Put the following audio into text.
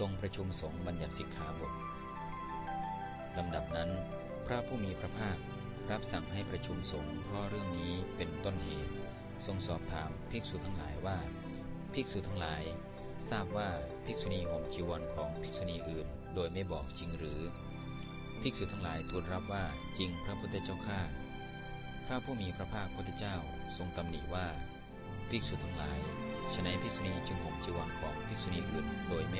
ทรงประชุมสงฆ์บัญญัติสิกขาบทลำดับนั้น พระผู้มีพระภาครับสั่งให้ประชุมสงฆ์เพราะเรื่องนี้เป็นต้นเหตุ ทรงสอบถามภิกษุทั้งหลายว่า ภิกษุทั้งหลาย ทราบว่าภิกษุณีห่มจีวรของภิกษุณีอื่น โดยไม่บอกจริงหรือ ภิกษุทั้งหลายทูลรับว่าจริงพระพุทธเจ้าข้าพระผู้มีพระภาคพุทธเจ้าทรงตำหนิว่า ภิกษุทั้งหลายฉนัยภิกษุณีจึงห่มจีวรของภิกษุณีอื่น โดยไม่